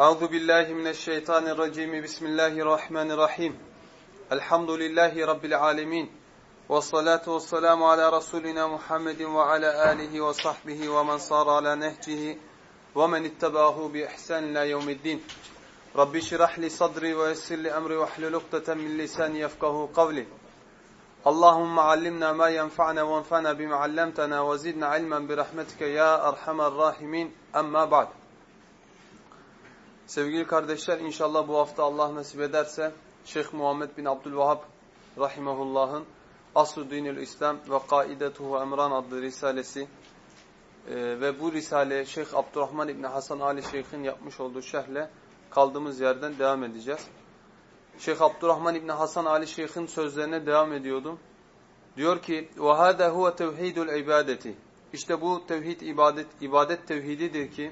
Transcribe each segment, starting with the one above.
أعوذ بالله من الشيطان الرجيم. بسم الله الرحمن الرحيم. الحمد لله رب العالمين. والصلاة والسلام على رسولنا محمد وعلى آله وصحبه ومن صار على نهجه ومن اتبعه بإحسان إلى يوم الدين. رب شرح لي صدري ويسر لي أمري وحل لقطة من لساني يفقه قولي. اللهم علمنا ما ينفعنا وانفعنا بما علمتنا وزدنا علما برحمتك يا أرحم الراحمين. أما بعد. Sevgili kardeşler inşallah bu hafta Allah nasip ederse Şeyh Muhammed bin Abdülvahhab rahimehullah'ın Asr-ı Dinül İslam ve Kaidetuhu Emran adlı risalesi e, ve bu risaleye Şeyh Abdurrahman İbni Hasan Ali Şeyh'in yapmış olduğu şerhle kaldığımız yerden devam edeceğiz. Şeyh Abdurrahman İbni Hasan Ali Şeyh'in sözlerine devam ediyordum. Diyor ki وَهَذَا هُوَ تَوْحِيدُ الْعِبَادَةِ İşte bu tevhid ibadet, ibadet tevhididir ki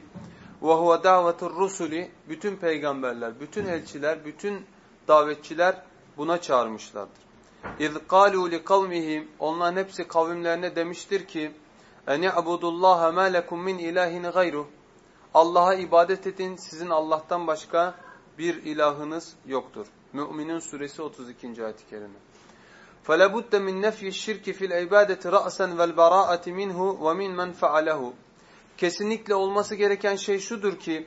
وَهُوَ دَعْوَةُ الرُّسُلِ Bütün peygamberler, bütün elçiler, bütün davetçiler buna çağırmışlardır. اِذْ قَالُوا لِقَوْمِهِمْ Onların hepsi kavimlerine demiştir ki اَنِ عَبُدُ اللّٰهَ مَا لَكُمْ مِنْ اِلَٰهِنِ غَيْرُهُ Allah'a ibadet edin, sizin Allah'tan başka bir ilahınız yoktur. Mü'minin suresi 32. ayet-i kerime. فَلَبُدَّ مِنْ نَفْيِ الشِّرْكِ فِي الْعِبَادَةِ رَأْسًا وَالْبَرَاءَةِ مِنْهُ وَمِنْ مَنْ فَعَلَهُ Kesinlikle olması gereken şey şudur ki,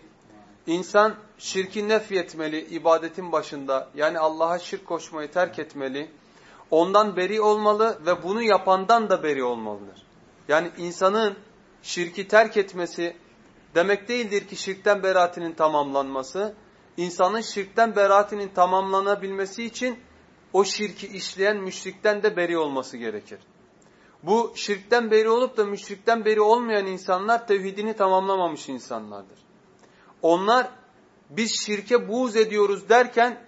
insan şirki nefyetmeli ibadetin başında, yani Allah'a şirk koşmayı terk etmeli, ondan beri olmalı ve bunu yapandan da beri olmalıdır. Yani insanın şirki terk etmesi demek değildir ki şirkten beraatinin tamamlanması, insanın şirkten beraatinin tamamlanabilmesi için o şirki işleyen müşrikten de beri olması gerekir. Bu şirkten beri olup da müşrikten beri olmayan insanlar tevhidini tamamlamamış insanlardır. Onlar biz şirke buğz ediyoruz derken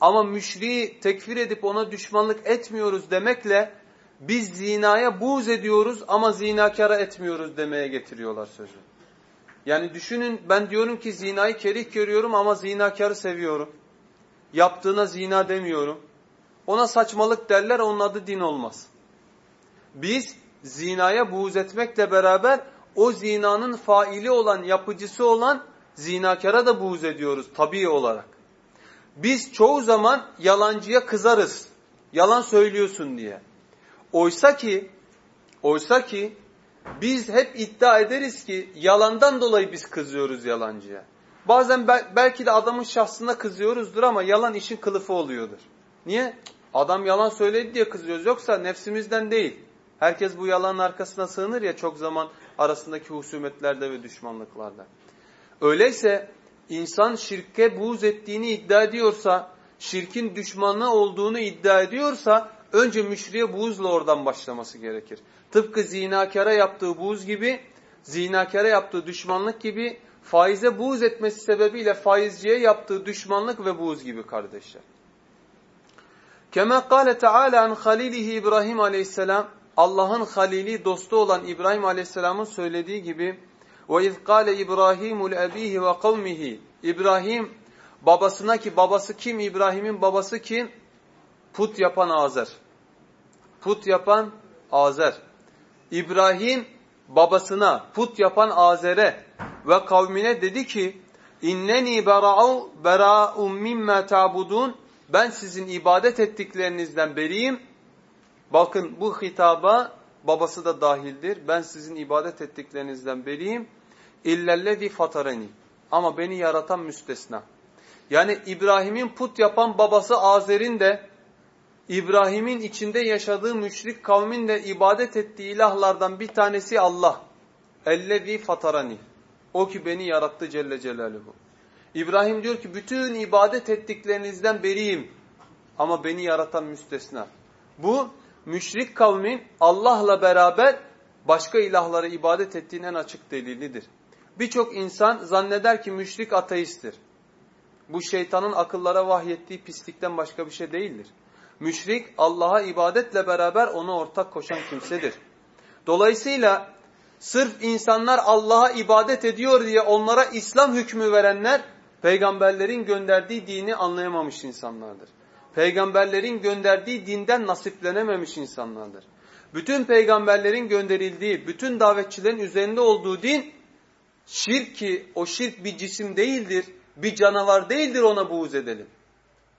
ama müşriği tekfir edip ona düşmanlık etmiyoruz demekle biz zinaya buğz ediyoruz ama zinakara etmiyoruz demeye getiriyorlar sözü. Yani düşünün ben diyorum ki zinayı kerih görüyorum ama zinakarı seviyorum. Yaptığına zina demiyorum. Ona saçmalık derler onun adı din olmaz. Biz zinaya buğz etmekle beraber o zinanın faili olan, yapıcısı olan zinakara da buğz ediyoruz tabii olarak. Biz çoğu zaman yalancıya kızarız. Yalan söylüyorsun diye. Oysa ki oysa ki biz hep iddia ederiz ki yalandan dolayı biz kızıyoruz yalancıya. Bazen belki de adamın şahsına kızıyoruzdur ama yalan işin kılıfı oluyordur. Niye? Adam yalan söyledi diye kızıyoruz. Yoksa nefsimizden değil. Herkes bu yalanın arkasına sığınır ya çok zaman arasındaki husumetlerde ve düşmanlıklarda. Öyleyse insan şirke buğz ettiğini iddia ediyorsa, şirkin düşmanı olduğunu iddia ediyorsa önce müşriye buğzla oradan başlaması gerekir. Tıpkı zinakara yaptığı buğz gibi, zinakara yaptığı düşmanlık gibi faize buğz etmesi sebebiyle faizciye yaptığı düşmanlık ve buğz gibi kardeşler. Kema kâle Teala an halilihi İbrahim aleyhisselam Allah'ın halili dostu olan İbrahim aleyhisselamın söylediği gibi وَاِذْ قَالَ İbrahimu لَأَب۪يهِ وَقَوْمِهِ İbrahim babasına ki babası kim? İbrahim'in babası kim? Put yapan Azer. Put yapan Azer. İbrahim babasına put yapan Azer'e ve kavmine dedi ki inneni bera'u bera'un mimma ta'budun ben sizin ibadet ettiklerinizden beriyim Bakın bu hitaba babası da dahildir. Ben sizin ibadet ettiklerinizden beriyim. İllellezi fatareni. Ama beni yaratan müstesna. Yani İbrahim'in put yapan babası Azer'in de İbrahim'in içinde yaşadığı müşrik kavmin de ibadet ettiği ilahlardan bir tanesi Allah. Ellezî fatarani. O ki beni yarattı Celle Celaluhu. İbrahim diyor ki bütün ibadet ettiklerinizden beriyim. Ama beni yaratan müstesna. Bu müşrik kavmin Allah'la beraber başka ilahlara ibadet ettiğinin en açık delilidir. Birçok insan zanneder ki müşrik ateisttir. Bu şeytanın akıllara vahyettiği pislikten başka bir şey değildir. Müşrik Allah'a ibadetle beraber ona ortak koşan kimsedir. Dolayısıyla sırf insanlar Allah'a ibadet ediyor diye onlara İslam hükmü verenler peygamberlerin gönderdiği dini anlayamamış insanlardır peygamberlerin gönderdiği dinden nasiplenememiş insanlardır. Bütün peygamberlerin gönderildiği, bütün davetçilerin üzerinde olduğu din şirk ki o şirk bir cisim değildir. bir canavar değildir ona buğz edelim.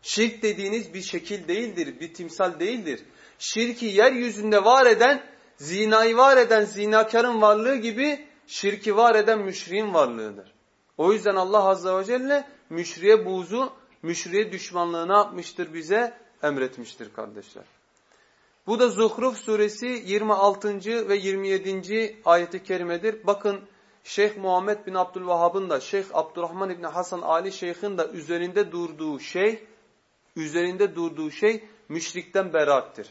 Şirk dediğiniz bir şekil değildir, bir timsal değildir. Şirki yeryüzünde var eden, zinayı var eden zinakarın varlığı gibi şirki var eden müşriğin varlığıdır. O yüzden Allah Azze ve Celle müşriye buğzu, müşriye düşmanlığı ne yapmıştır bize? Emretmiştir kardeşler. Bu da Zuhruf suresi 26. ve 27. ayeti kerimedir. Bakın Şeyh Muhammed bin Abdülvahhab'ın da Şeyh Abdurrahman İbni Hasan Ali Şeyh'in de üzerinde durduğu şey, üzerinde durduğu şey müşrikten beraattir.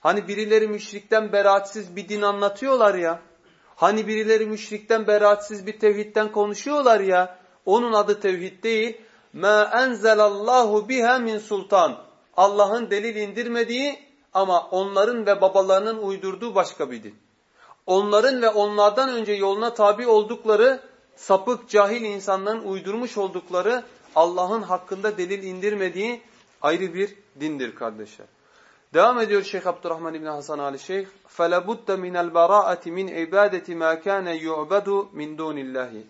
Hani birileri müşrikten beraatsiz bir din anlatıyorlar ya, hani birileri müşrikten beraatsiz bir tevhidden konuşuyorlar ya, onun adı tevhid değil. Ma enzelallahu biha min sultan. Allah'ın delil indirmediği ama onların ve babalarının uydurduğu başka bir din onların ve onlardan önce yoluna tabi oldukları sapık, cahil insanların uydurmuş oldukları Allah'ın hakkında delil indirmediği ayrı bir dindir kardeşler. Devam ediyor Şeyh Abdurrahman İbni Hasan Ali Şeyh. فَلَبُدَّ مِنَ الْبَرَاءَةِ مِنْ عِبَادَةِ مَا كَانَ يُعْبَدُ مِنْ دُونِ اللّٰهِ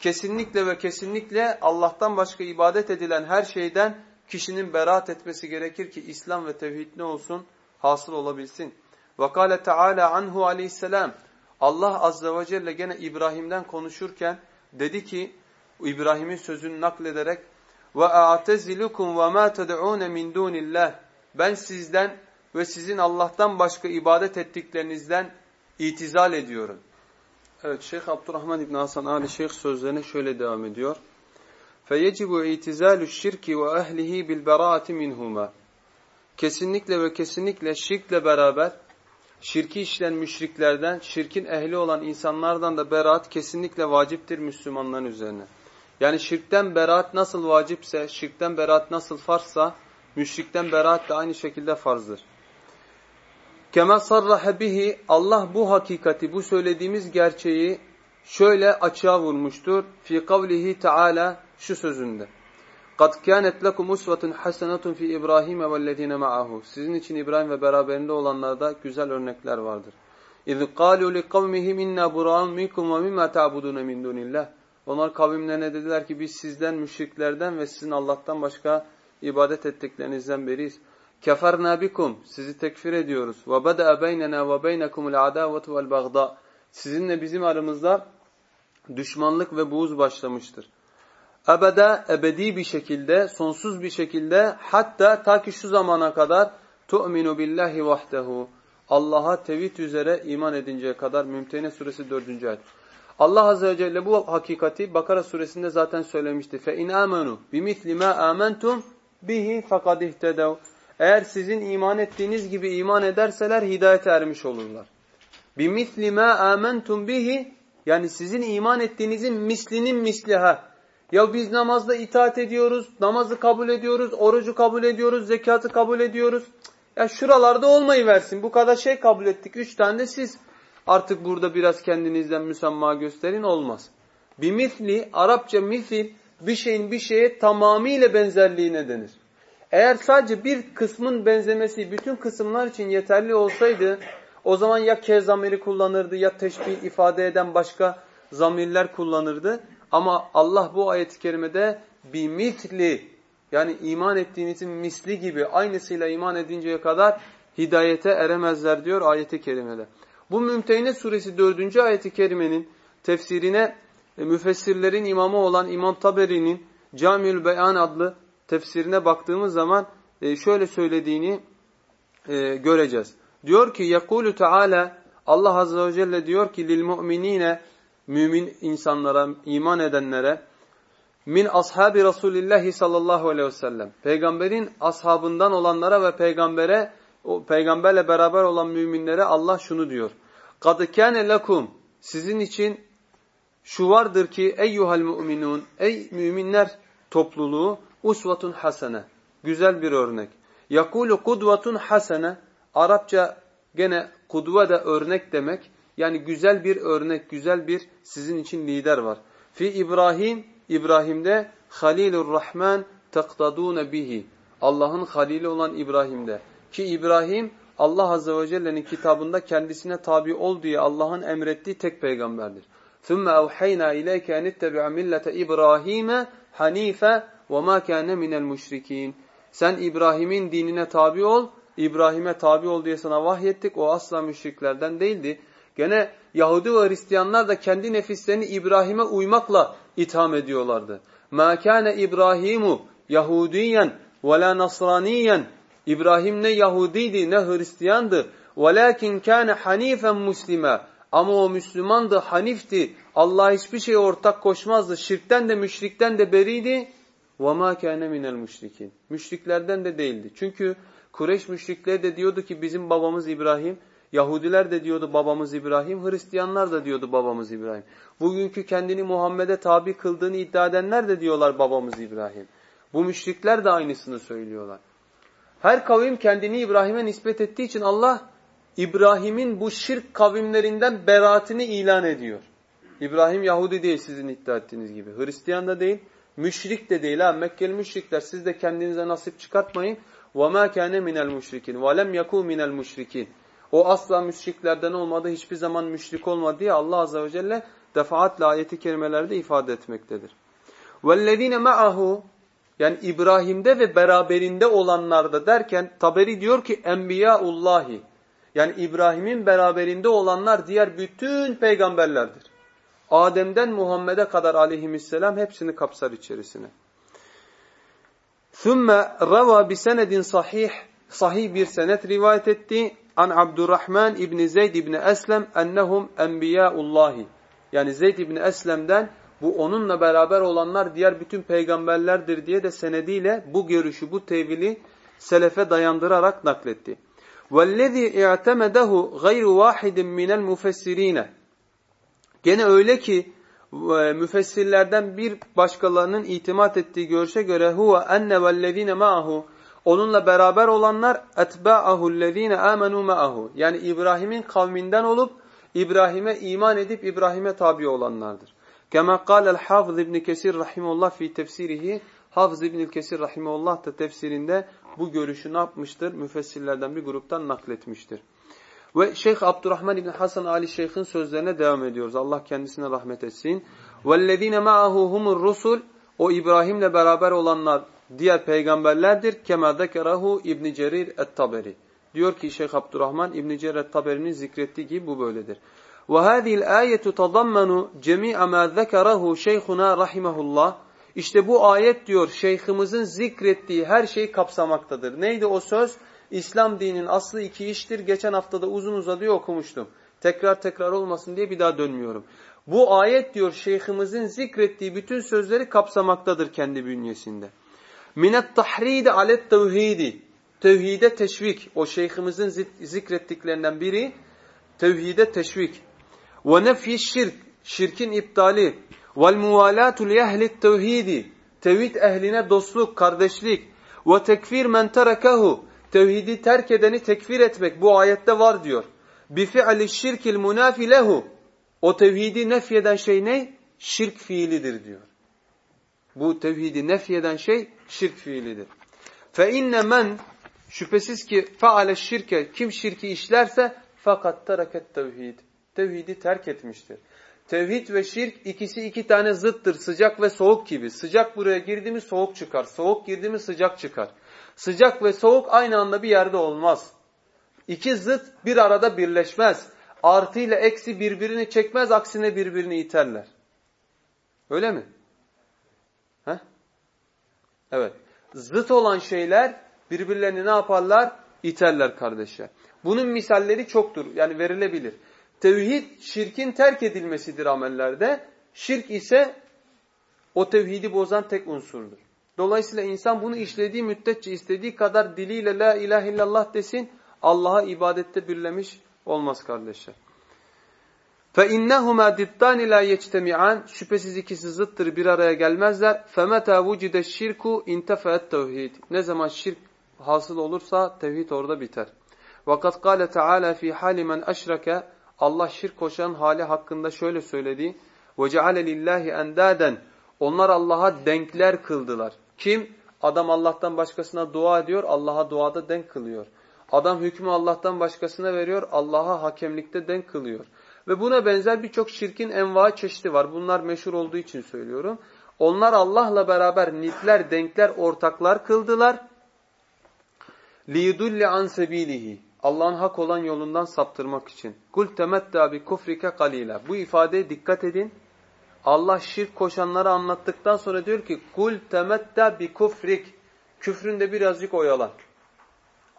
kesinlikle ve kesinlikle Allah'tan başka ibadet edilen her şeyden kişinin beraat etmesi gerekir ki İslam ve tevhid ne olsun? Hasıl olabilsin. Vakale Teala anhu aleyhisselam Allah azze ve celle gene İbrahim'den konuşurken dedi ki İbrahim'in sözünü naklederek ve a'tezilukum ve ma ted'un min dunillah ben sizden ve sizin Allah'tan başka ibadet ettiklerinizden itizal ediyorum. Evet Şeyh Abdurrahman İbn Hasan Ali Şeyh sözlerine şöyle devam ediyor. Feyecibu itizalu şirki ve ehlihi bil beraati minhuma. Kesinlikle ve kesinlikle şirkle beraber şirki işlen müşriklerden, şirkin ehli olan insanlardan da beraat kesinlikle vaciptir Müslümanların üzerine. Yani şirkten beraat nasıl vacipse, şirkten beraat nasıl farsa, müşrikten beraat da aynı şekilde farzdır. Kema sarraha bihi Allah bu hakikati, bu söylediğimiz gerçeği şöyle açığa vurmuştur. Fi kavlihi Teala şu sözünde. قَدْ كَانَتْ لَكُمْ اُسْوَةٌ حَسَنَةٌ فِي إِبْرَاهِيمَ وَالَّذ۪ينَ مَعَهُ Sizin için İbrahim ve beraberinde olanlarda güzel örnekler vardır. اِذْ قَالُوا لِقَوْمِهِمْ اِنَّا بُرَانٌ مِنْكُمْ وَمِمَّا تَعْبُدُونَ مِنْ دُونِ اللّٰهِ Onlar kavimlerine dediler ki biz sizden, müşriklerden ve sizin Allah'tan başka ibadet ettiklerinizden beriyiz. Keferna bikum sizi tekfir ediyoruz. Ve bada beynena ve beynekumul adavetu vel bagda. Sizinle bizim aramızda düşmanlık ve buğuz başlamıştır. Ebede ebedi bir şekilde, sonsuz bir şekilde hatta ta ki şu zamana kadar tu'minu billahi vahdehu. Allah'a tevhid üzere iman edinceye kadar Mümtehine suresi 4. ayet. Allah azze ve celle bu hakikati Bakara suresinde zaten söylemişti. Fe in amenu bimithli ma amantum bihi fekad ihtedav. Eğer sizin iman ettiğiniz gibi iman ederseler hidayete ermiş olurlar. Bimisli ma amantum bihi yani sizin iman ettiğinizin mislinin misliha ya biz namazda itaat ediyoruz, namazı kabul ediyoruz, orucu kabul ediyoruz, zekatı kabul ediyoruz. Ya şuralarda olmayı versin. Bu kadar şey kabul ettik. Üç tane de siz artık burada biraz kendinizden müsamma gösterin olmaz. Bir misli, Arapça misil bir şeyin bir şeye tamamıyla benzerliğine denir. Eğer sadece bir kısmın benzemesi bütün kısımlar için yeterli olsaydı o zaman ya ke zamiri kullanırdı ya teşbih ifade eden başka zamirler kullanırdı. Ama Allah bu ayet-i kerimede bir mitli yani iman ettiğinizin misli gibi aynısıyla iman edinceye kadar hidayete eremezler diyor ayeti kerimede. Bu Mümtehine suresi 4. ayeti kerimenin tefsirine e, müfessirlerin imamı olan İmam Taberi'nin Camiül Beyan adlı tefsirine baktığımız zaman e, şöyle söylediğini e, göreceğiz. Diyor ki Yekulu Teala Allah Azze ve Celle diyor ki lil mu'minine mümin insanlara, iman edenlere min ashabi Resulillahi sallallahu aleyhi ve sellem. Peygamberin ashabından olanlara ve peygambere o peygamberle beraber olan müminlere Allah şunu diyor. Kad kâne lekum sizin için şu vardır ki eyyuhal mu'minun ey müminler topluluğu usvatun hasene güzel bir örnek. Yakulu kudvatun hasene Arapça gene kudve de örnek demek. Yani güzel bir örnek, güzel bir sizin için lider var. Fi İbrahim, İbrahim'de Halilur Rahman taktadune bihi. Allah'ın halili olan İbrahim'de. Ki İbrahim Allah Azze ve Celle'nin kitabında kendisine tabi ol diye Allah'ın emrettiği tek peygamberdir. ثُمَّ أَوْحَيْنَا إِلَيْكَ أَنِ اتَّبِعَ مِلَّةَ إِبْرَاهِيمَ حَن۪يفًا وَمَا كَانَ مِنَ الْمُشْرِك۪ينَ Sen İbrahim'in dinine tabi ol, İbrahim'e tabi ol diye sana vahyettik. O asla müşriklerden değildi. Gene Yahudi ve Hristiyanlar da kendi nefislerini İbrahim'e uymakla itham ediyorlardı. مَا كَانَ İbrahimu Yahudiyen ve la Nasraniyen İbrahim ne Yahudiydi ne Hristiyandı. وَلَكِنْ كَانَ حَن۪يفًا مُسْلِمًا Ama o Müslümandı, Hanifti. Allah hiçbir şeye ortak koşmazdı. Şirkten de müşrikten de beriydi. وَمَا كَانَ مِنَ الْمُشْرِكِينَ Müşriklerden de değildi. Çünkü Kureyş müşrikleri de diyordu ki bizim babamız İbrahim. Yahudiler de diyordu babamız İbrahim. Hristiyanlar da diyordu babamız İbrahim. Bugünkü kendini Muhammed'e tabi kıldığını iddia edenler de diyorlar babamız İbrahim. Bu müşrikler de aynısını söylüyorlar. Her kavim kendini İbrahim'e nispet ettiği için Allah İbrahim'in bu şirk kavimlerinden beraatini ilan ediyor. İbrahim Yahudi değil sizin iddia ettiğiniz gibi. Hristiyan da değil, müşrik de değil. Ha Mekkeli müşrikler siz de kendinize nasip çıkartmayın. وَمَا كَانَ مِنَ الْمُشْرِكِينَ وَلَمْ يَكُوا مِنَ الْمُشْرِكِينَ O asla müşriklerden olmadı, hiçbir zaman müşrik olmadı diye Allah Azze ve Celle defaatle ayeti kerimelerde ifade etmektedir. وَالَّذ۪ينَ مَعَهُ Yani İbrahim'de ve beraberinde olanlarda derken Taberi diyor ki Enbiyaullahi yani İbrahim'in beraberinde olanlar diğer bütün peygamberlerdir. Adem'den Muhammed'e kadar aleyhisselam hepsini kapsar içerisine. ثُمَّ رَوَى بِسَنَدٍ sahih Sahih bir senet rivayet etti. An Abdurrahman İbni Zeyd İbni Eslem ennehum enbiyaullahi. Yani Zeyd İbni Eslem'den bu onunla beraber olanlar diğer bütün peygamberlerdir diye de senediyle bu görüşü, bu tevili selefe dayandırarak nakletti. وَالَّذ۪ي اِعْتَمَدَهُ غَيْرُ وَاحِدٍ مِنَ الْمُفَسِّر۪ينَ Gene öyle ki e, müfessirlerden bir başkalarının itimat ettiği görüşe göre huve enne vellezine ma'ahu onunla beraber olanlar etba'ahu lezine amenu ma'ahu yani İbrahim'in kavminden olup İbrahim'e iman edip İbrahim'e tabi olanlardır. Kema kâlel Hafız İbn Kesir rahimehullah fi tefsirihi Hafız İbn Kesir rahimehullah da tefsirinde bu görüşü ne yapmıştır? Müfessirlerden bir gruptan nakletmiştir. Ve Şeyh Abdurrahman İbn Hasan Ali Şeyh'in sözlerine devam ediyoruz. Allah kendisine rahmet etsin. وَالَّذ۪ينَ مَعَهُ هُمُ الرُّسُلُ O İbrahim'le beraber olanlar diğer peygamberlerdir. Kema zekerahu İbn Cerir et-Taberi. Diyor ki Şeyh Abdurrahman İbn Cerir et-Taberi'nin zikrettiği gibi bu böyledir. وَهَذِهِ الْآيَةُ تَضَمَّنُ جَمِيعَ مَا ذَكَرَهُ şeyhuna rahimahullah. İşte bu ayet diyor şeyhimizin zikrettiği her şeyi kapsamaktadır. Neydi o söz? İslam dininin aslı iki iştir. Geçen haftada uzun uzadıya okumuştum. Tekrar tekrar olmasın diye bir daha dönmüyorum. Bu ayet diyor şeyhimizin zikrettiği bütün sözleri kapsamaktadır kendi bünyesinde. Minet tahridi alet tevhidi. Tevhide teşvik. O şeyhimizin zikrettiklerinden biri tevhide teşvik. Ve nefyi şirk. Şirkin iptali. Vel muvalatu li ehli tevhidi. Tevhid ehline dostluk, kardeşlik. Ve tekfir men terekehu tevhidi terk edeni tekfir etmek bu ayette var diyor. Bi fi'li şirkil munafi lehu. O tevhidi nefyeden şey ne? Şirk fiilidir diyor. Bu tevhidi nefyeden şey şirk fiilidir. Fe inne men şüphesiz ki faale şirke kim şirki işlerse fakat tereket tevhid. Tevhidi terk etmiştir. Tevhid ve şirk ikisi iki tane zıttır. Sıcak ve soğuk gibi. Sıcak buraya girdi mi soğuk çıkar. Soğuk girdi mi sıcak çıkar. Sıcak ve soğuk aynı anda bir yerde olmaz. İki zıt bir arada birleşmez. Artı ile eksi birbirini çekmez, aksine birbirini iterler. Öyle mi? Heh? Evet. Zıt olan şeyler birbirlerini ne yaparlar? İterler kardeşler. Bunun misalleri çoktur. Yani verilebilir. Tevhid şirkin terk edilmesidir amellerde. Şirk ise o tevhidi bozan tek unsurdur. Dolayısıyla insan bunu işlediği müddetçe istediği kadar diliyle la ilahe illallah desin Allah'a ibadette birlemiş olmaz kardeşler. فَاِنَّهُمَا دِدَّانِ لَا يَجْتَمِعَانِ Şüphesiz ikisi zıttır bir araya gelmezler. فَمَتَا وُجِدَ الشِّرْكُ اِنْتَفَأَتْ tevhid. Ne zaman şirk hasıl olursa tevhid orada biter. وَقَدْ قَالَ تَعَالَى فِي حَالِ مَنْ أَشْرَكَ Allah şirk koşan hali hakkında şöyle söyledi. وَجَعَلَ لِلّٰهِ اَنْدَادًا Onlar Allah'a denkler kıldılar. Kim? Adam Allah'tan başkasına dua ediyor, Allah'a duada denk kılıyor. Adam hükmü Allah'tan başkasına veriyor, Allah'a hakemlikte denk kılıyor. Ve buna benzer birçok şirkin enva çeşidi var. Bunlar meşhur olduğu için söylüyorum. Onlar Allah'la beraber nitler, denkler, ortaklar kıldılar. لِيُدُلِّ an سَب۪يلِهِ Allah'ın hak olan yolundan saptırmak için. Kul temetta bi kufrike kalila. Bu ifadeye dikkat edin. Allah şirk koşanları anlattıktan sonra diyor ki kul temetta bi kufrik. Küfründe birazcık oyalan.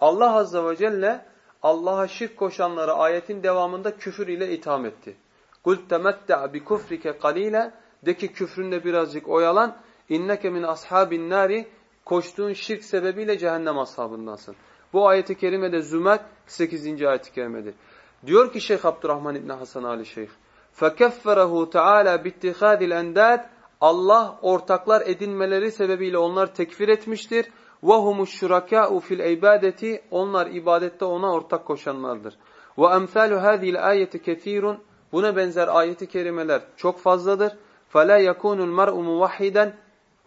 Allah azze ve celle Allah'a şirk koşanları ayetin devamında küfür ile itham etti. Kul temetta bi kufrike kalila. De ki küfründe birazcık oyalan. İnneke min ashabin nari. Koştuğun şirk sebebiyle cehennem ashabındansın. Bu ayeti kerimede Zümer 8. ayeti kerimedir. Diyor ki Şeyh Abdurrahman İbni Hasan Ali Şeyh. فَكَفَّرَهُ تَعَالَى بِاتِّخَادِ الْاَنْدَادِ Allah ortaklar edinmeleri sebebiyle onlar tekfir etmiştir. وَهُمُ الشُّرَكَاءُ fil الْاِبَادَةِ Onlar ibadette ona ortak koşanlardır. وَاَمْثَالُ هَذِهِ الْآيَةِ كَثِيرٌ Buna benzer ayeti kerimeler çok fazladır. فَلَا يَكُونُ الْمَرْءُ مُوَحِّدًا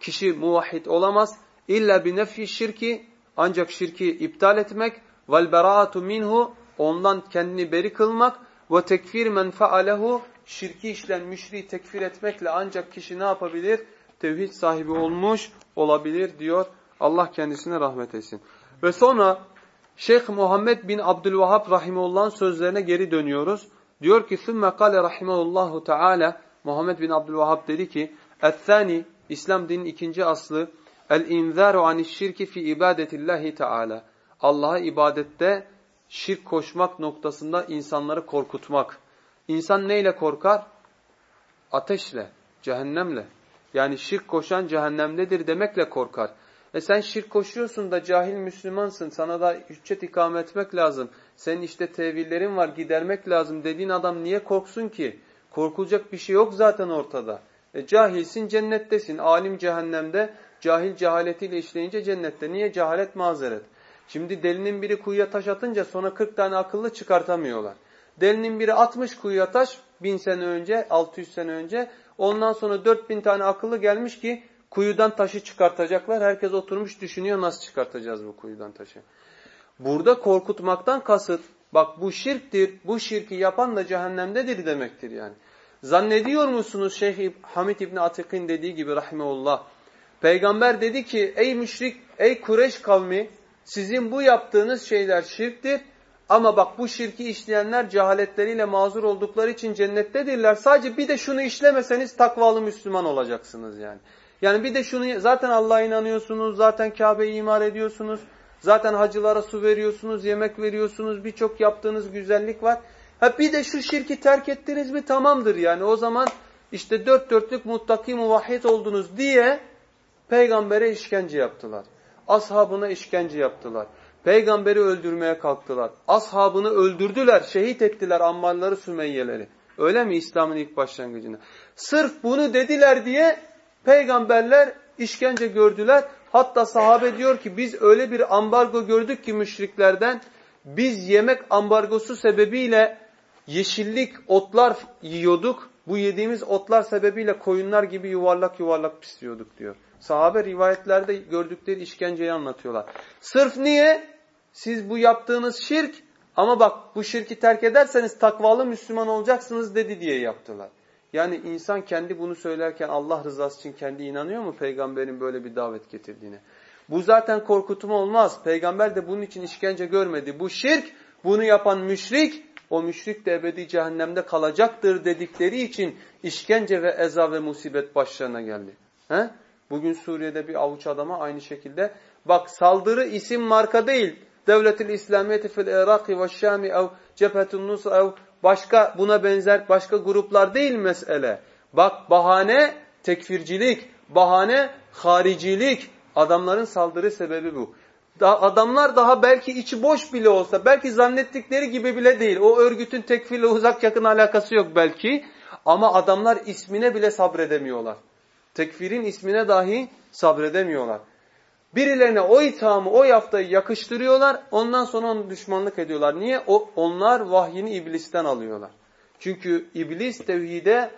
Kişi muvahhid olamaz. İlla bi nefi şirki ancak şirki iptal etmek vel beraatu minhu ondan kendini beri kılmak ve tekfir men faalehu şirki işlen müşriği tekfir etmekle ancak kişi ne yapabilir? Tevhid sahibi olmuş olabilir diyor. Allah kendisine rahmet etsin. Ve sonra Şeyh Muhammed bin Abdülvahhab rahimehullah'ın sözlerine geri dönüyoruz. Diyor ki ثُمَّ قَالَ rahimehullahu teala Muhammed bin Abdülvahhab dedi ki اَثَّانِ İslam dinin ikinci aslı El-inzaru anişşirki fi ibadetillahi Teala. Allah'a ibadette şirk koşmak noktasında insanları korkutmak. İnsan neyle korkar? Ateşle, cehennemle. Yani şirk koşan cehennemdedir demekle korkar. E sen şirk koşuyorsun da cahil Müslümansın. Sana da hüccet ikame etmek lazım. Senin işte tevillerin var gidermek lazım dediğin adam niye korksun ki? Korkulacak bir şey yok zaten ortada. E cahilsin cennettesin. Alim cehennemde Cahil cehaletiyle işleyince cennette. Niye? Cehalet mazeret. Şimdi delinin biri kuyuya taş atınca sonra 40 tane akıllı çıkartamıyorlar. Delinin biri atmış kuyuya taş 1000 sene önce, 600 sene önce. Ondan sonra 4000 tane akıllı gelmiş ki kuyudan taşı çıkartacaklar. Herkes oturmuş düşünüyor nasıl çıkartacağız bu kuyudan taşı. Burada korkutmaktan kasıt bak bu şirktir. Bu şirki yapan da cehennemdedir demektir yani. Zannediyor musunuz Şeyh Hamid İbni Atik'in dediği gibi rahimeullah Peygamber dedi ki ey müşrik, ey Kureş kavmi sizin bu yaptığınız şeyler şirktir. Ama bak bu şirki işleyenler cehaletleriyle mazur oldukları için cennettedirler. Sadece bir de şunu işlemeseniz takvalı Müslüman olacaksınız yani. Yani bir de şunu zaten Allah'a inanıyorsunuz, zaten Kabe'yi imar ediyorsunuz, zaten hacılara su veriyorsunuz, yemek veriyorsunuz, birçok yaptığınız güzellik var. Ha bir de şu şirki terk ettiniz mi tamamdır yani. O zaman işte dört dörtlük muttaki muvahhid oldunuz diye Peygambere işkence yaptılar. Ashabına işkence yaptılar. Peygamberi öldürmeye kalktılar. Ashabını öldürdüler, şehit ettiler ammalları Sümeyyeleri. Öyle mi İslam'ın ilk başlangıcında? Sırf bunu dediler diye peygamberler işkence gördüler. Hatta sahabe diyor ki biz öyle bir ambargo gördük ki müşriklerden biz yemek ambargosu sebebiyle yeşillik otlar yiyorduk. Bu yediğimiz otlar sebebiyle koyunlar gibi yuvarlak yuvarlak pisliyorduk diyor. Sahabe rivayetlerde gördükleri işkenceyi anlatıyorlar. Sırf niye? Siz bu yaptığınız şirk ama bak bu şirki terk ederseniz takvalı Müslüman olacaksınız dedi diye yaptılar. Yani insan kendi bunu söylerken Allah rızası için kendi inanıyor mu peygamberin böyle bir davet getirdiğine? Bu zaten korkutma olmaz. Peygamber de bunun için işkence görmedi. Bu şirk, bunu yapan müşrik, o müşrik de ebedi cehennemde kalacaktır dedikleri için işkence ve eza ve musibet başlarına geldi. He? Bugün Suriye'de bir avuç adama aynı şekilde bak saldırı isim marka değil. Devletil İslamiyeti fil Iraki ve Şami ev Cephetun Nusra ev başka buna benzer başka gruplar değil mesele. Bak bahane tekfircilik, bahane haricilik. Adamların saldırı sebebi bu. Da, adamlar daha belki içi boş bile olsa, belki zannettikleri gibi bile değil. O örgütün tekfirle uzak yakın alakası yok belki. Ama adamlar ismine bile sabredemiyorlar. Tekfirin ismine dahi sabredemiyorlar. Birilerine o ithamı, o yaftayı yakıştırıyorlar. Ondan sonra onu düşmanlık ediyorlar. Niye? O, onlar vahyini iblisten alıyorlar. Çünkü iblis tevhide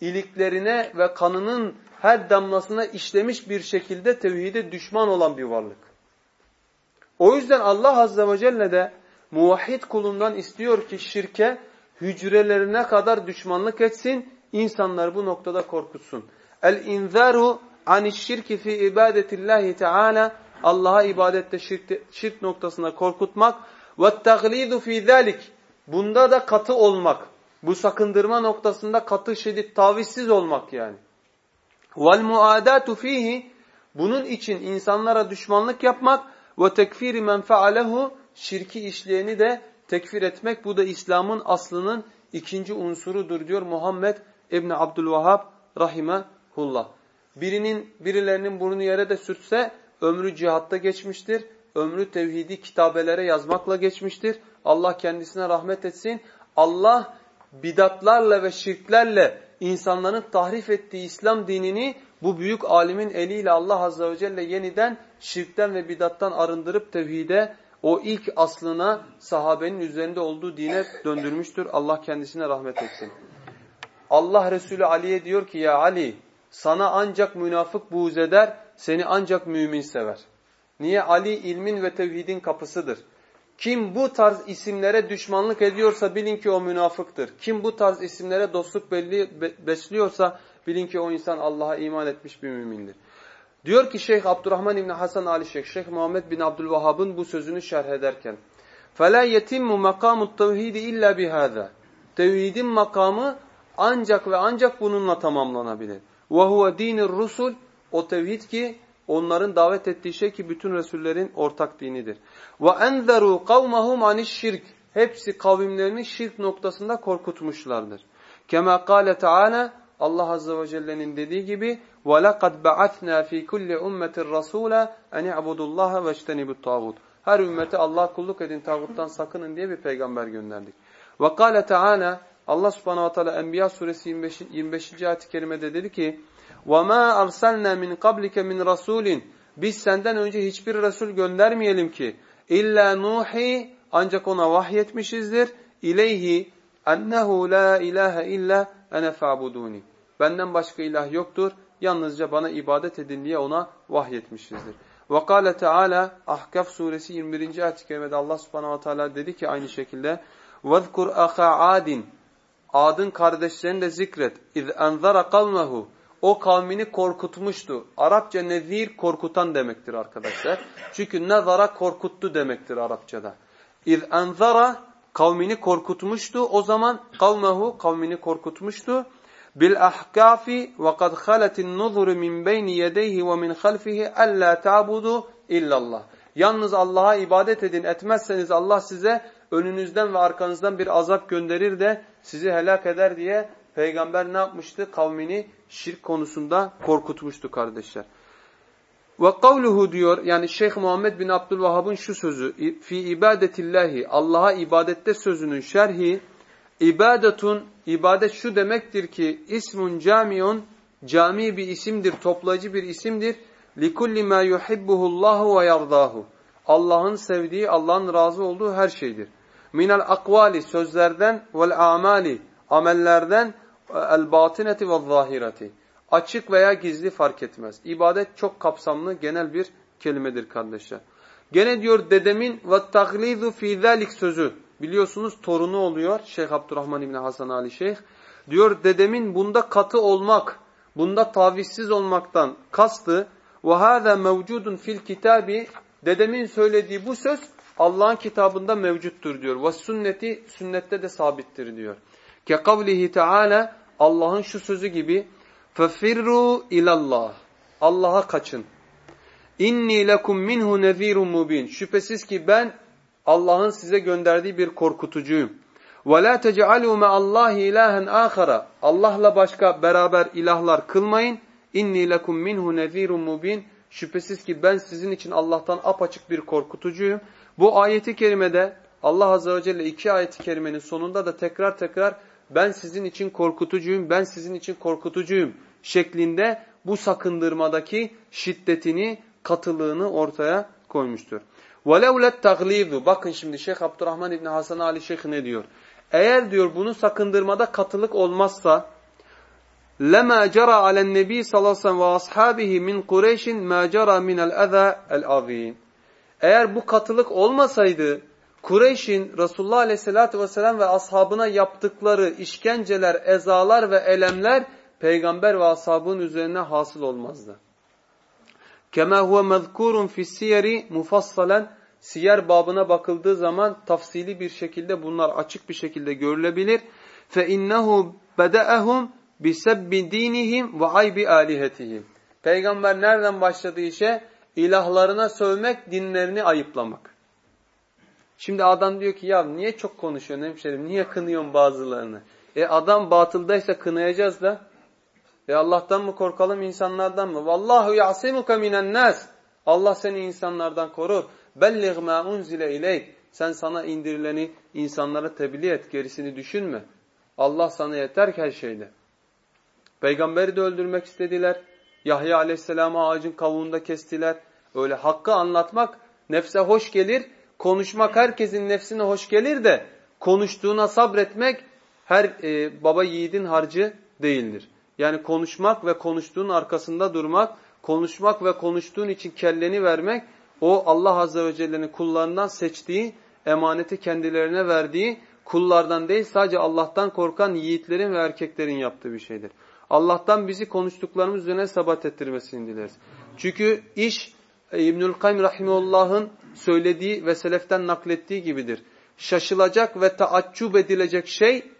iliklerine ve kanının her damlasına işlemiş bir şekilde tevhide düşman olan bir varlık. O yüzden Allah Azze ve Celle de muvahhid kulundan istiyor ki şirke hücrelerine kadar düşmanlık etsin, insanlar bu noktada korkutsun. El-inzaru anişşirki fi ibadetillahi teala Allah'a ibadette şirk, şirk noktasında korkutmak ve taglidu fi zalik bunda da katı olmak. Bu sakındırma noktasında katı şiddet tavizsiz olmak yani. Vel muadatu fihi bunun için insanlara düşmanlık yapmak ve tekfiri men fealehu şirki işleyeni de tekfir etmek. Bu da İslam'ın aslının ikinci unsurudur diyor Muhammed İbni Abdülvahhab rahimehullah. Birinin birilerinin burnu yere de sürtse ömrü cihatta geçmiştir. Ömrü tevhidi kitabelere yazmakla geçmiştir. Allah kendisine rahmet etsin. Allah bidatlarla ve şirklerle insanların tahrif ettiği İslam dinini bu büyük alimin eliyle Allah Azze ve Celle yeniden şirkten ve bidattan arındırıp tevhide o ilk aslına sahabenin üzerinde olduğu dine döndürmüştür. Allah kendisine rahmet etsin. Allah Resulü Ali'ye diyor ki ya Ali sana ancak münafık buğz eder, seni ancak mümin sever. Niye? Ali ilmin ve tevhidin kapısıdır. Kim bu tarz isimlere düşmanlık ediyorsa bilin ki o münafıktır. Kim bu tarz isimlere dostluk belli, besliyorsa bilin ki o insan Allah'a iman etmiş bir mümindir. Diyor ki Şeyh Abdurrahman İbni Hasan Ali Şeyh, Şeyh Muhammed bin Abdülvahhab'ın bu sözünü şerh ederken فَلَا يَتِمُّ مَقَامُ التَّوْهِيدِ اِلَّا بِهَذَا Tevhidin makamı ancak ve ancak bununla tamamlanabilir. Ve huve dinir rusul o tevhid ki onların davet ettiği şey ki bütün resullerin ortak dinidir. Ve enzeru kavmahum aniş şirk. Hepsi kavimlerini şirk noktasında korkutmuşlardır. Kema kâle Teala Allah azze ve celle'nin dediği gibi ve laqad ba'athna fi kulli ummetin rasula en i'budullaha veştenibut tağut. Her ümmete Allah kulluk edin tağuttan sakının diye bir peygamber gönderdik. Ve kâle Teala Allah subhanahu wa ta'ala Enbiya suresi 25. 25. ayet-i kerimede dedi ki وَمَا أَرْسَلْنَا مِنْ قَبْلِكَ مِنْ رَسُولٍ Biz senden önce hiçbir Resul göndermeyelim ki illa nuhi ancak ona vahyetmişizdir. İleyhi ennehu la ilahe illa ene fa'buduni. Benden başka ilah yoktur. Yalnızca bana ibadet edin diye ona vahyetmişizdir. Ve kâle Teala Ahkaf suresi 21. ayet-i kerimede Allah subhanahu wa ta'ala dedi ki aynı şekilde وَذْكُرْ أَخَا عَادٍ Ad'ın kardeşlerini de zikret. İz enzara kavmehu. O kavmini korkutmuştu. Arapça nezir korkutan demektir arkadaşlar. Çünkü nezara korkuttu demektir Arapçada. İz enzara kavmini korkutmuştu. O zaman kavmehu kavmini korkutmuştu. Bil ahkafi ve kad haletin nuzuru min beyni yedeyhi ve min halfihi alla ta'budu illallah. Yalnız Allah'a ibadet edin etmezseniz Allah size önünüzden ve arkanızdan bir azap gönderir de sizi helak eder diye peygamber ne yapmıştı? Kavmini şirk konusunda korkutmuştu kardeşler. Ve kavluhu diyor yani Şeyh Muhammed bin Abdülvahhab'ın şu sözü fi ibadetillahi Allah'a ibadette sözünün şerhi ibadetun ibadet şu demektir ki ismun camiun cami bir isimdir, toplayıcı bir isimdir. Likulli ma yuhibbuhullahu ve yardahu. Allah'ın sevdiği, Allah'ın razı olduğu her şeydir. Minel akvali sözlerden vel amali amellerden el batineti ve zahireti. Açık veya gizli fark etmez. İbadet çok kapsamlı genel bir kelimedir kardeşler. Gene diyor dedemin ve taklidu fi sözü. Biliyorsunuz torunu oluyor Şeyh Abdurrahman İbni Hasan Ali Şeyh. Diyor dedemin bunda katı olmak, bunda tavizsiz olmaktan kastı. Ve hâzâ mevcudun fil kitabi. Dedemin söylediği bu söz Allah'ın kitabında mevcuttur diyor. Ve sünneti sünnette de sabittir diyor. Ke kavlihi teala Allah'ın şu sözü gibi فَفِرُّوا ilallah. Allah'a kaçın. İnni lekum minhu nezirun mubin. Şüphesiz ki ben Allah'ın size gönderdiği bir korkutucuyum. وَلَا تَجْعَلُوا مَا اللّٰهِ اِلَٰهًا آخَرًا Allah'la başka beraber ilahlar kılmayın. İnni lekum minhu nezirun mubin. Şüphesiz ki ben sizin için Allah'tan apaçık bir korkutucuyum. Bu ayeti kerimede Allah Azze ve Celle iki ayeti kerimenin sonunda da tekrar tekrar ben sizin için korkutucuyum, ben sizin için korkutucuyum şeklinde bu sakındırmadaki şiddetini, katılığını ortaya koymuştur. وَلَوْلَتْ تَغْلِيذُ Bakın şimdi Şeyh Abdurrahman İbni Hasan Ali Şeyh ne diyor? Eğer diyor bunu sakındırmada katılık olmazsa lema cara alen nebi sallallahu aleyhi ve sellem ve ashabihi min Kureyş'in ma cara minel eza el azim. Eğer bu katılık olmasaydı Kureyş'in Resulullah aleyhissalatü vesselam ve ashabına yaptıkları işkenceler, ezalar ve elemler peygamber ve ashabın üzerine hasıl olmazdı. Kema huve mezkurun fis mufassalen siyer babına bakıldığı zaman tafsili bir şekilde bunlar açık bir şekilde görülebilir. Fe innehu bede'ehum bi sebbi dinihim ve aybi alihetihim. Peygamber nereden başladı işe? İlahlarına sövmek, dinlerini ayıplamak. Şimdi adam diyor ki ya niye çok konuşuyorsun hemşerim? Niye kınıyorsun bazılarını? E adam batıldaysa kınayacağız da. E Allah'tan mı korkalım insanlardan mı? Vallahu ya'simuka minen nas. Allah seni insanlardan korur. Belliğ ma unzile ileyk. Sen sana indirileni insanlara tebliğ et. Gerisini düşünme. Allah sana yeter ki her şeyde. Peygamberi de öldürmek istediler. Yahya aleyhisselamı ağacın kavuğunda kestiler. Öyle hakkı anlatmak nefse hoş gelir. Konuşmak herkesin nefsine hoş gelir de konuştuğuna sabretmek her e, baba yiğidin harcı değildir. Yani konuşmak ve konuştuğun arkasında durmak, konuşmak ve konuştuğun için kelleni vermek o Allah Azze ve Celle'nin kullarından seçtiği, emaneti kendilerine verdiği kullardan değil sadece Allah'tan korkan yiğitlerin ve erkeklerin yaptığı bir şeydir. Allah'tan bizi konuştuklarımız üzerine sabat ettirmesini dileriz. Çünkü iş e, İbnül Kayyum Rahimullah'ın söylediği ve seleften naklettiği gibidir. Şaşılacak ve taaccub edilecek şey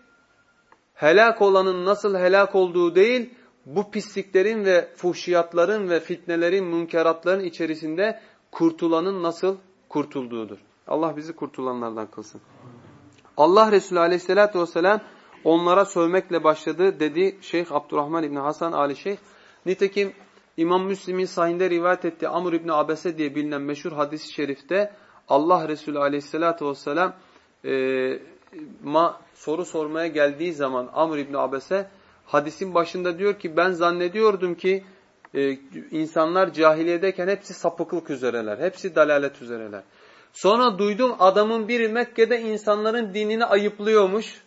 helak olanın nasıl helak olduğu değil, bu pisliklerin ve fuhşiyatların ve fitnelerin, münkeratların içerisinde kurtulanın nasıl kurtulduğudur. Allah bizi kurtulanlardan kılsın. Allah Resulü aleyhissalatü vesselam onlara sövmekle başladı dedi Şeyh Abdurrahman İbni Hasan Ali Şeyh. Nitekim İmam Müslim'in sahinde rivayet ettiği Amr İbni Abese diye bilinen meşhur hadis-i şerifte Allah Resulü aleyhissalatü vesselam e, ma, soru sormaya geldiği zaman Amr İbni Abese hadisin başında diyor ki ben zannediyordum ki e, insanlar cahiliyedeyken hepsi sapıklık üzereler. Hepsi dalalet üzereler. Sonra duydum adamın biri Mekke'de insanların dinini ayıplıyormuş.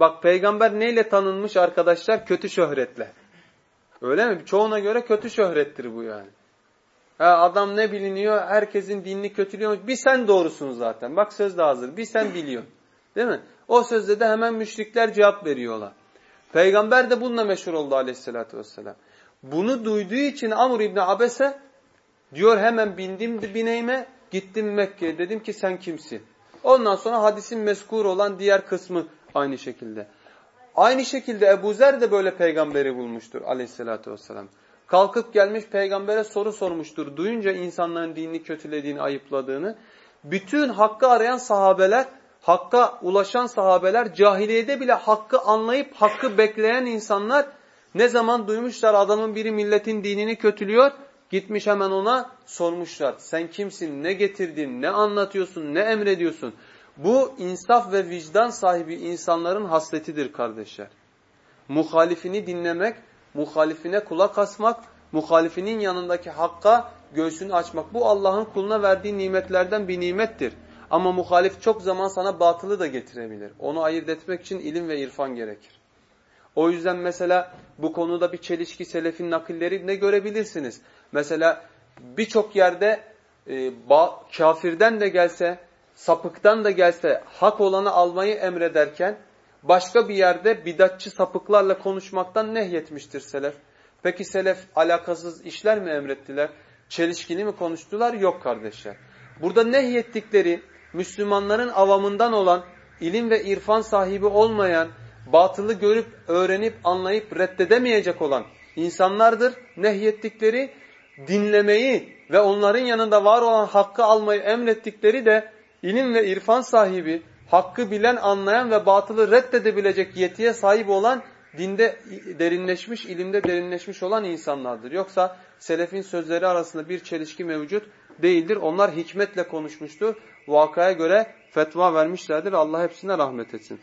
Bak peygamber neyle tanınmış arkadaşlar? Kötü şöhretle. Öyle mi? Çoğuna göre kötü şöhrettir bu yani. Ha, adam ne biliniyor? Herkesin dinini kötülüyor. Bir sen doğrusun zaten. Bak söz de hazır. Bir sen biliyorsun. Değil mi? O sözde de hemen müşrikler cevap veriyorlar. Peygamber de bununla meşhur oldu aleyhissalatü vesselam. Bunu duyduğu için Amr İbni Abese diyor hemen bindim bineğime gittim Mekke'ye dedim ki sen kimsin? Ondan sonra hadisin meskur olan diğer kısmı aynı şekilde. Aynı şekilde Ebu Zer de böyle peygamberi bulmuştur aleyhissalatü vesselam. Kalkıp gelmiş peygambere soru sormuştur. Duyunca insanların dinini kötülediğini, ayıpladığını. Bütün hakkı arayan sahabeler, hakka ulaşan sahabeler, cahiliyede bile hakkı anlayıp hakkı bekleyen insanlar ne zaman duymuşlar adamın biri milletin dinini kötülüyor, gitmiş hemen ona sormuşlar. Sen kimsin, ne getirdin, ne anlatıyorsun, ne emrediyorsun? Bu insaf ve vicdan sahibi insanların hasletidir kardeşler. Muhalifini dinlemek, muhalifine kulak asmak, muhalifinin yanındaki hakka göğsünü açmak. Bu Allah'ın kuluna verdiği nimetlerden bir nimettir. Ama muhalif çok zaman sana batılı da getirebilir. Onu ayırt etmek için ilim ve irfan gerekir. O yüzden mesela bu konuda bir çelişki selefin nakilleri ne görebilirsiniz? Mesela birçok yerde e, kafirden de gelse, sapıktan da gelse hak olanı almayı emrederken başka bir yerde bidatçı sapıklarla konuşmaktan nehyetmiştir selef. Peki selef alakasız işler mi emrettiler? Çelişkili mi konuştular? Yok kardeşler. Burada nehyettikleri Müslümanların avamından olan, ilim ve irfan sahibi olmayan, batılı görüp, öğrenip, anlayıp reddedemeyecek olan insanlardır. Nehyettikleri dinlemeyi ve onların yanında var olan hakkı almayı emrettikleri de ilim ve irfan sahibi, hakkı bilen, anlayan ve batılı reddedebilecek yetiye sahip olan dinde derinleşmiş, ilimde derinleşmiş olan insanlardır. Yoksa selefin sözleri arasında bir çelişki mevcut değildir. Onlar hikmetle konuşmuştur. Vakaya göre fetva vermişlerdir. Allah hepsine rahmet etsin.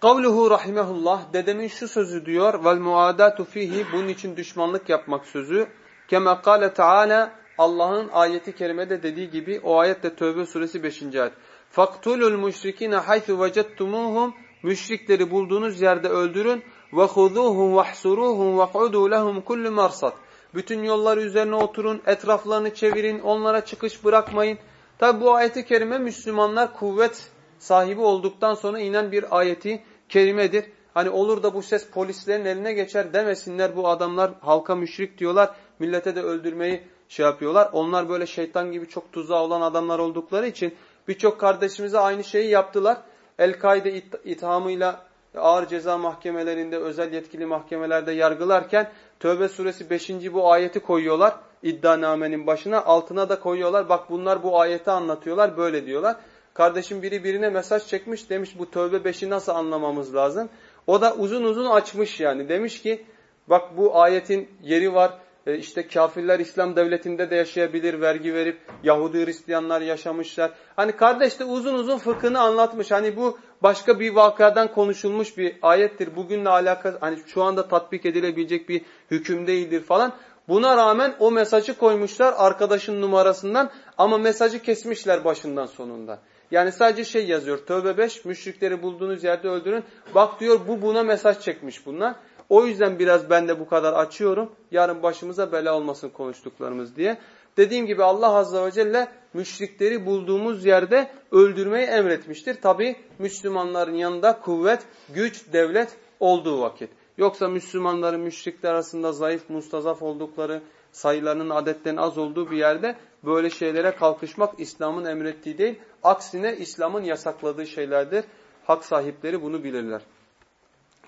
Kavluhu rahimehullah dedemin şu sözü diyor vel muadatu fihi bunun için düşmanlık yapmak sözü. Kema kâle teâlâ Allah'ın ayeti kerimede dediği gibi o ayette Tövbe suresi 5. ayet. Faktulul müşrikine haythu vecettumuhum müşrikleri bulduğunuz yerde öldürün ve huzuhum vahsuruhum veq'udu lehum kullu marsat. Bütün yollar üzerine oturun, etraflarını çevirin, onlara çıkış bırakmayın. Tabi bu ayeti kerime Müslümanlar kuvvet sahibi olduktan sonra inen bir ayeti kerimedir. Hani olur da bu ses polislerin eline geçer demesinler bu adamlar halka müşrik diyorlar. Millete de öldürmeyi şey yapıyorlar. Onlar böyle şeytan gibi çok tuzağı olan adamlar oldukları için birçok kardeşimize aynı şeyi yaptılar. El-Kaide it ithamıyla ağır ceza mahkemelerinde, özel yetkili mahkemelerde yargılarken Tövbe suresi 5. bu ayeti koyuyorlar iddianamenin başına. Altına da koyuyorlar. Bak bunlar bu ayeti anlatıyorlar. Böyle diyorlar. Kardeşim biri birine mesaj çekmiş. Demiş bu Tövbe 5'i nasıl anlamamız lazım? O da uzun uzun açmış yani. Demiş ki bak bu ayetin yeri var. E işte kafirler İslam devletinde de yaşayabilir, vergi verip Yahudi Hristiyanlar yaşamışlar. Hani kardeş de uzun uzun fıkhını anlatmış. Hani bu başka bir vakadan konuşulmuş bir ayettir. Bugünle alakalı hani şu anda tatbik edilebilecek bir hüküm değildir falan. Buna rağmen o mesajı koymuşlar arkadaşın numarasından ama mesajı kesmişler başından sonunda. Yani sadece şey yazıyor. Tövbe 5 müşrikleri bulduğunuz yerde öldürün. Bak diyor bu buna mesaj çekmiş bunlar. O yüzden biraz ben de bu kadar açıyorum. Yarın başımıza bela olmasın konuştuklarımız diye. Dediğim gibi Allah Azze ve Celle müşrikleri bulduğumuz yerde öldürmeyi emretmiştir. Tabi Müslümanların yanında kuvvet, güç, devlet olduğu vakit. Yoksa Müslümanların müşrikler arasında zayıf, mustazaf oldukları, sayılarının adetten az olduğu bir yerde böyle şeylere kalkışmak İslam'ın emrettiği değil. Aksine İslam'ın yasakladığı şeylerdir. Hak sahipleri bunu bilirler.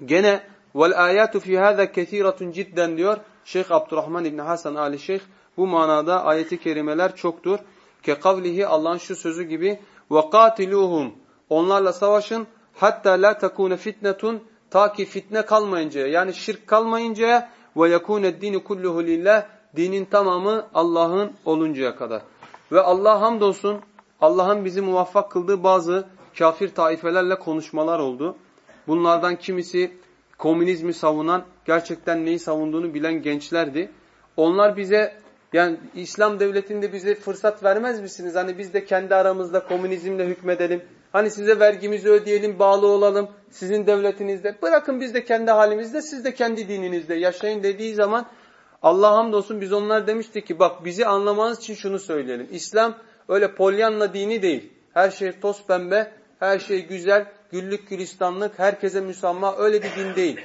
Gene vel ayatu fi hada kesiratun cidden diyor Şeyh Abdurrahman İbn Hasan Ali Şeyh bu manada ayeti kerimeler çoktur. Ke kavlihi Allah'ın şu sözü gibi ve katiluhum onlarla savaşın hatta la takune fitnetun ta ki fitne kalmayıncaya yani şirk kalmayıncaya ve yekune dinu kulluhu lillah dinin tamamı Allah'ın oluncaya kadar. Ve Allah hamdolsun Allah'ın bizi muvaffak kıldığı bazı kafir taifelerle konuşmalar oldu. Bunlardan kimisi komünizmi savunan, gerçekten neyi savunduğunu bilen gençlerdi. Onlar bize yani İslam devletinde bize fırsat vermez misiniz? Hani biz de kendi aramızda komünizmle hükmedelim. Hani size vergimizi ödeyelim, bağlı olalım sizin devletinizde. Bırakın biz de kendi halimizde, siz de kendi dininizde yaşayın dediği zaman Allah hamdolsun biz onlar demiştik ki bak bizi anlamanız için şunu söyleyelim. İslam öyle polyanla dini değil. Her şey toz pembe, her şey güzel, güllük gülistanlık, herkese müsamma öyle bir din değil.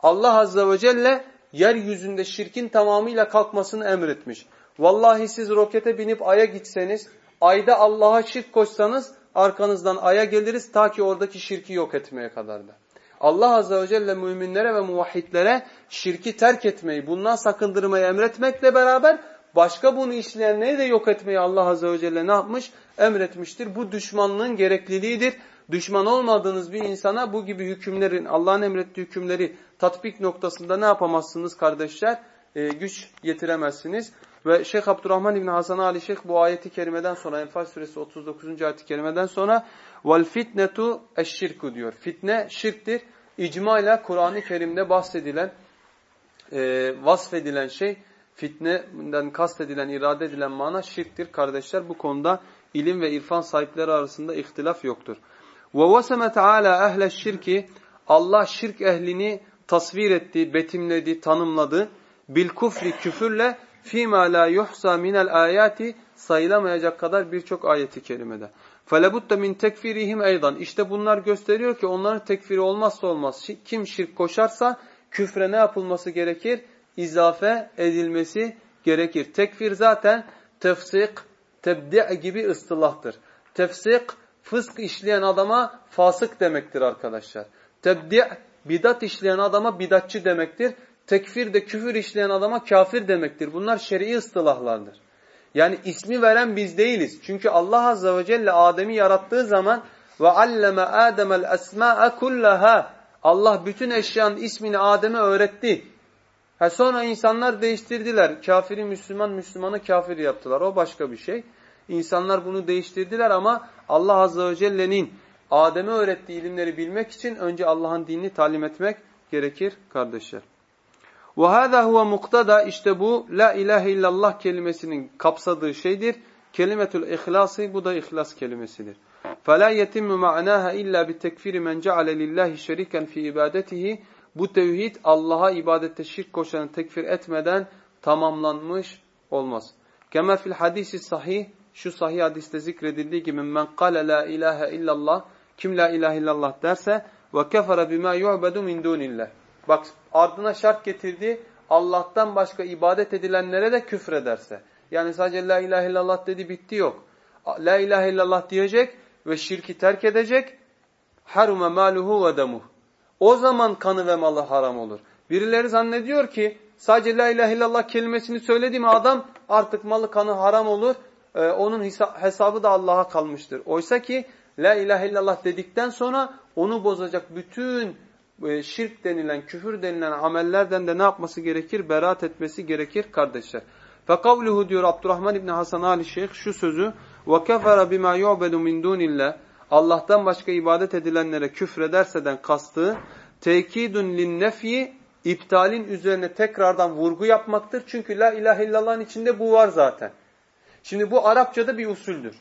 Allah Azze ve Celle yeryüzünde şirkin tamamıyla kalkmasını emretmiş. Vallahi siz rokete binip aya gitseniz, ayda Allah'a şirk koşsanız arkanızdan aya geliriz ta ki oradaki şirki yok etmeye kadar da. Allah Azze ve Celle müminlere ve muvahhidlere şirki terk etmeyi, bundan sakındırmayı emretmekle beraber başka bunu işleyenleri de yok etmeyi Allah Azze ve Celle ne yapmış? Emretmiştir. Bu düşmanlığın gerekliliğidir. Düşman olmadığınız bir insana bu gibi hükümlerin, Allah'ın emrettiği hükümleri tatbik noktasında ne yapamazsınız kardeşler? Ee, güç yetiremezsiniz. Ve Şeyh Abdurrahman İbni Hasan Ali Şeyh bu ayeti kerimeden sonra Enfal suresi 39. ayeti kerimeden sonra vel fitnetu eşşirku diyor. Fitne şirktir. İcma ile Kur'an-ı Kerim'de bahsedilen, e, vasfedilen şey, fitneden kastedilen, irade edilen mana şirktir. Kardeşler bu konuda ilim ve irfan sahipleri arasında ihtilaf yoktur. Ve vaseme teala ehle şirki Allah şirk ehlini tasvir etti, betimledi, tanımladı. Bil kufri küfürle fîmâ lâ yuhsâ minel âyâti sayılamayacak kadar birçok ayeti kerimede. فَلَبُدَّ مِنْ tekfirihim eydan. İşte bunlar gösteriyor ki onların tekfiri olmazsa olmaz. Kim şirk koşarsa küfre ne yapılması gerekir? İzafe edilmesi gerekir. Tekfir zaten tefsik, tebdi' gibi ıstılahtır. Tefsik, fısk işleyen adama fasık demektir arkadaşlar. Tebdi' bidat işleyen adama bidatçı demektir. Tekfir de küfür işleyen adama kafir demektir. Bunlar şer'i ıstılahlardır. Yani ismi veren biz değiliz. Çünkü Allah Azze ve Celle Adem'i yarattığı zaman ve alleme Adem'el esma'a kullaha Allah bütün eşyanın ismini Adem'e öğretti. Ha sonra insanlar değiştirdiler. Kafiri Müslüman, Müslümanı kafir yaptılar. O başka bir şey. İnsanlar bunu değiştirdiler ama Allah Azze ve Celle'nin Adem'e öğrettiği ilimleri bilmek için önce Allah'ın dinini talim etmek gerekir kardeşler. وَهَذَا هُوَ muktada işte bu la ilahe illallah kelimesinin kapsadığı şeydir. Kelimetül ihlası bu da ihlas kelimesidir. فَلَا يَتِمُّ مَعْنَاهَا اِلَّا بِتَكْفِرِ مَنْ جَعَلَ لِلّٰهِ شَرِيكًا فِي ibadetihi Bu tevhid Allah'a ibadette şirk koşanı tekfir etmeden tamamlanmış olmaz. Kema fil hadisi sahih şu sahih hadiste zikredildiği gibi men kâle la ilahe illallah kim la ilahe illallah derse ve kefere bima yu'bedu min dunillah. Bak ardına şart getirdi. Allah'tan başka ibadet edilenlere de küfrederse. Yani sadece la ilahe illallah dedi bitti yok. La ilahe illallah diyecek ve şirki terk edecek. Harume maluhu ve demuh. O zaman kanı ve malı haram olur. Birileri zannediyor ki sadece la ilahe illallah kelimesini söyledi mi adam artık malı kanı haram olur. Ee, onun hesabı da Allah'a kalmıştır. Oysa ki la ilahe illallah dedikten sonra onu bozacak bütün e, şirk denilen, küfür denilen amellerden de ne yapması gerekir? Beraat etmesi gerekir kardeşler. Fekavluhu diyor Abdurrahman İbni Hasan Ali Şeyh şu sözü وَكَفَرَ بِمَا يُعْبَدُ مِنْ دُونِ اللّٰهِ Allah'tan başka ibadet edilenlere küfrederseden kastı tekidun linnefyi iptalin üzerine tekrardan vurgu yapmaktır. Çünkü la ilahe illallah'ın içinde bu var zaten. Şimdi bu Arapçada bir usuldür.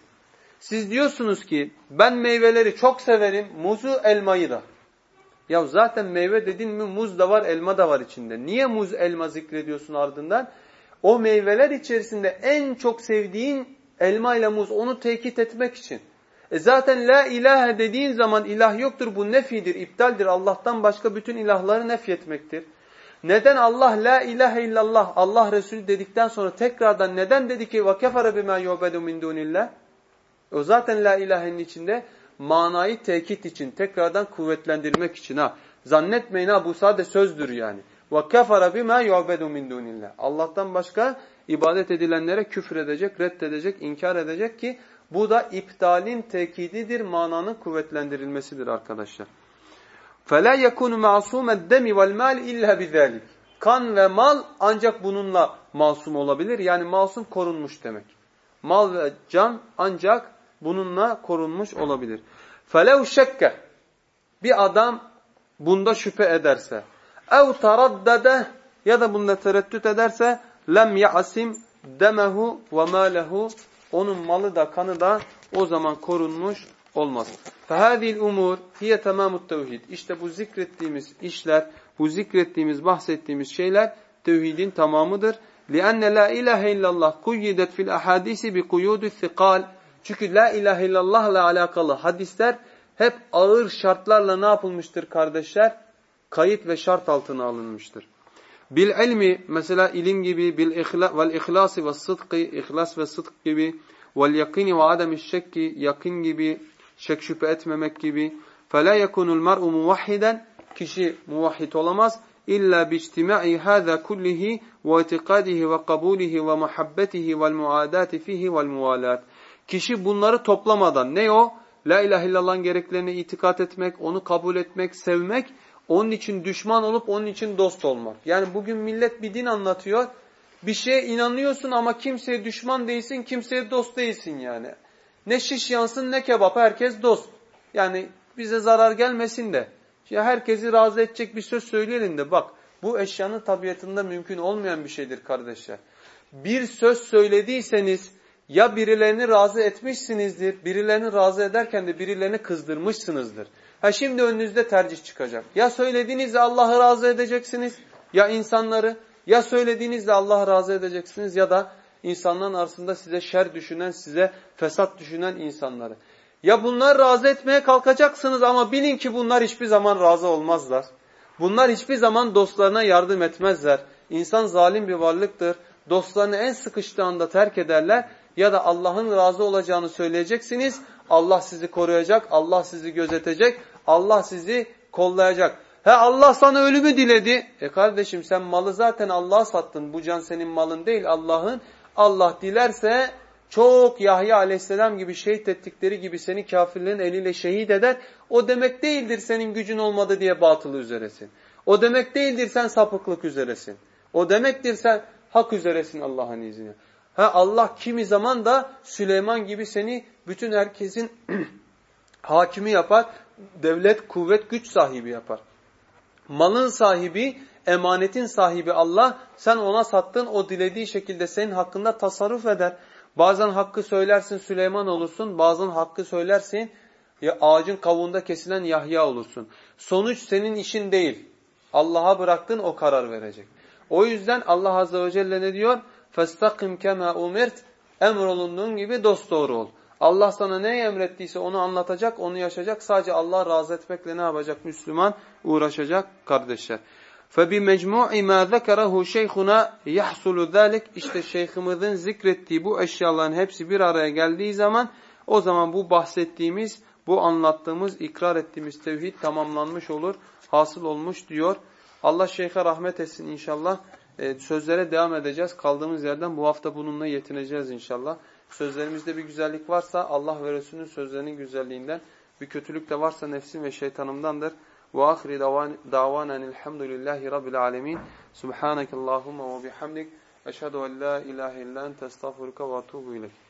Siz diyorsunuz ki ben meyveleri çok severim, muzu elmayı da. Ya zaten meyve dedin mi muz da var, elma da var içinde. Niye muz, elma zikrediyorsun ardından? O meyveler içerisinde en çok sevdiğin elma ile muz onu tekit etmek için. E zaten la ilahe dediğin zaman ilah yoktur bu nefidir, iptaldir. Allah'tan başka bütün ilahları nefyetmektir. Neden Allah la ilahe illallah Allah Resulü dedikten sonra tekrardan neden dedi ki وَكَفَرَ بِمَا يُعْبَدُ مِنْ دُونِ اللّٰهِ O zaten la ilahenin içinde manayı tekit için, tekrardan kuvvetlendirmek için. ha. Zannetmeyin ha bu sadece sözdür yani. وَكَفَرَ بِمَا يُعْبَدُ مِنْ دُونِ اللّٰهِ Allah'tan başka ibadet edilenlere küfür edecek, reddedecek, inkar edecek ki bu da iptalin tekididir, mananın kuvvetlendirilmesidir arkadaşlar. فَلَا يَكُونُ مَعْصُومَ الدَّمِ وَالْمَالِ اِلَّا بِذَٰلِكِ Kan ve mal ancak bununla masum olabilir. Yani masum korunmuş demek. Mal ve can ancak bununla korunmuş olabilir. فَلَوْ شَكَّ Bir adam bunda şüphe ederse اَوْ تَرَدَّدَ ya da bunda tereddüt ederse lem ya'sim demehu ve malehu onun malı da kanı da o zaman korunmuş olmaz. Fehâzîl umur hiye tamamut tevhid. İşte bu zikrettiğimiz işler, bu zikrettiğimiz, bahsettiğimiz şeyler tevhidin tamamıdır. لِأَنَّ لَا إِلَٰهَ إِلَّا اللّٰهِ قُيِّدَتْ فِي الْأَحَادِيسِ بِقُيُودِ الثِّقَالِ Çünkü la ilahe illallah ile alakalı hadisler hep ağır şartlarla ne yapılmıştır kardeşler? Kayıt ve şart altına alınmıştır. Bil ilmi mesela ilim gibi, bil ihla, vel ihlasi ve sıdkı, ihlas ve sıdk gibi, vel yakini ve adem şekki, yakin gibi, şek şüphe etmemek gibi. فَلَا يَكُنُ الْمَرْءُ مُوَحِّدًا Kişi muvahhid olamaz. İlla biçtima'i hâzâ kullihi ve itikadihi ve kabulihi ve muhabbetihi vel muadati fihi vel muvalat. Kişi bunları toplamadan ne o? La ilahe illallah'ın gereklerini itikat etmek, onu kabul etmek, sevmek onun için düşman olup onun için dost olmak. Yani bugün millet bir din anlatıyor. Bir şeye inanıyorsun ama kimseye düşman değilsin, kimseye dost değilsin yani. Ne şiş yansın ne kebap herkes dost. Yani bize zarar gelmesin de. Ya herkesi razı edecek bir söz söyleyelim de bak bu eşyanın tabiatında mümkün olmayan bir şeydir kardeşler. Bir söz söylediyseniz ya birilerini razı etmişsinizdir, birilerini razı ederken de birilerini kızdırmışsınızdır. Ha şimdi önünüzde tercih çıkacak. Ya söylediğinizde Allah'ı razı edeceksiniz ya insanları ya söylediğinizde Allah'ı razı edeceksiniz ya da insanların arasında size şer düşünen, size fesat düşünen insanları. Ya bunlar razı etmeye kalkacaksınız ama bilin ki bunlar hiçbir zaman razı olmazlar. Bunlar hiçbir zaman dostlarına yardım etmezler. İnsan zalim bir varlıktır. Dostlarını en sıkıştığı anda terk ederler ya da Allah'ın razı olacağını söyleyeceksiniz. Allah sizi koruyacak, Allah sizi gözetecek, Allah sizi kollayacak. He Allah sana ölümü diledi. E kardeşim sen malı zaten Allah'a sattın. Bu can senin malın değil Allah'ın. Allah dilerse çok Yahya aleyhisselam gibi şehit ettikleri gibi seni kafirlerin eliyle şehit eder. O demek değildir senin gücün olmadı diye batılı üzeresin. O demek değildir sen sapıklık üzeresin. O demektir sen hak üzeresin Allah'ın izniyle. Ha Allah kimi zaman da Süleyman gibi seni bütün herkesin hakimi yapar. Devlet, kuvvet, güç sahibi yapar. Malın sahibi, emanetin sahibi Allah. Sen ona sattın, o dilediği şekilde senin hakkında tasarruf eder. Bazen hakkı söylersin Süleyman olursun, bazen hakkı söylersin ya ağacın kavuğunda kesilen Yahya olursun. Sonuç senin işin değil. Allah'a bıraktın o karar verecek. O yüzden Allah Azze ve Celle ne diyor? فَاسْتَقِمْ كَمَا اُمِرْتِ emrolunduğun gibi dosdoğru ol. Allah sana neyi emrettiyse onu anlatacak, onu yaşayacak. Sadece Allah razı etmekle ne yapacak Müslüman? Uğraşacak kardeşler. فَبِمَجْمُعِ مَا ذَكَرَهُ شَيْخُنَا يَحْصُلُ ذَلِكَ İşte şeyhimizin zikrettiği bu eşyaların hepsi bir araya geldiği zaman o zaman bu bahsettiğimiz, bu anlattığımız, ikrar ettiğimiz tevhid tamamlanmış olur, hasıl olmuş diyor. Allah şeyhe rahmet etsin inşallah. Ee, sözlere devam edeceğiz. Kaldığımız yerden bu hafta bununla yetineceğiz inşallah. Sözlerimizde bir güzellik varsa Allah ve Resulünün sözlerinin güzelliğinden, bir kötülük de varsa nefsim ve şeytanımdandır. وآخر دعوانا الحمد لله رب العالمين. سبحانك اللهم وبحمدك أشهد أن لا إله إلا أنت أستغفرك وأتوب إليك.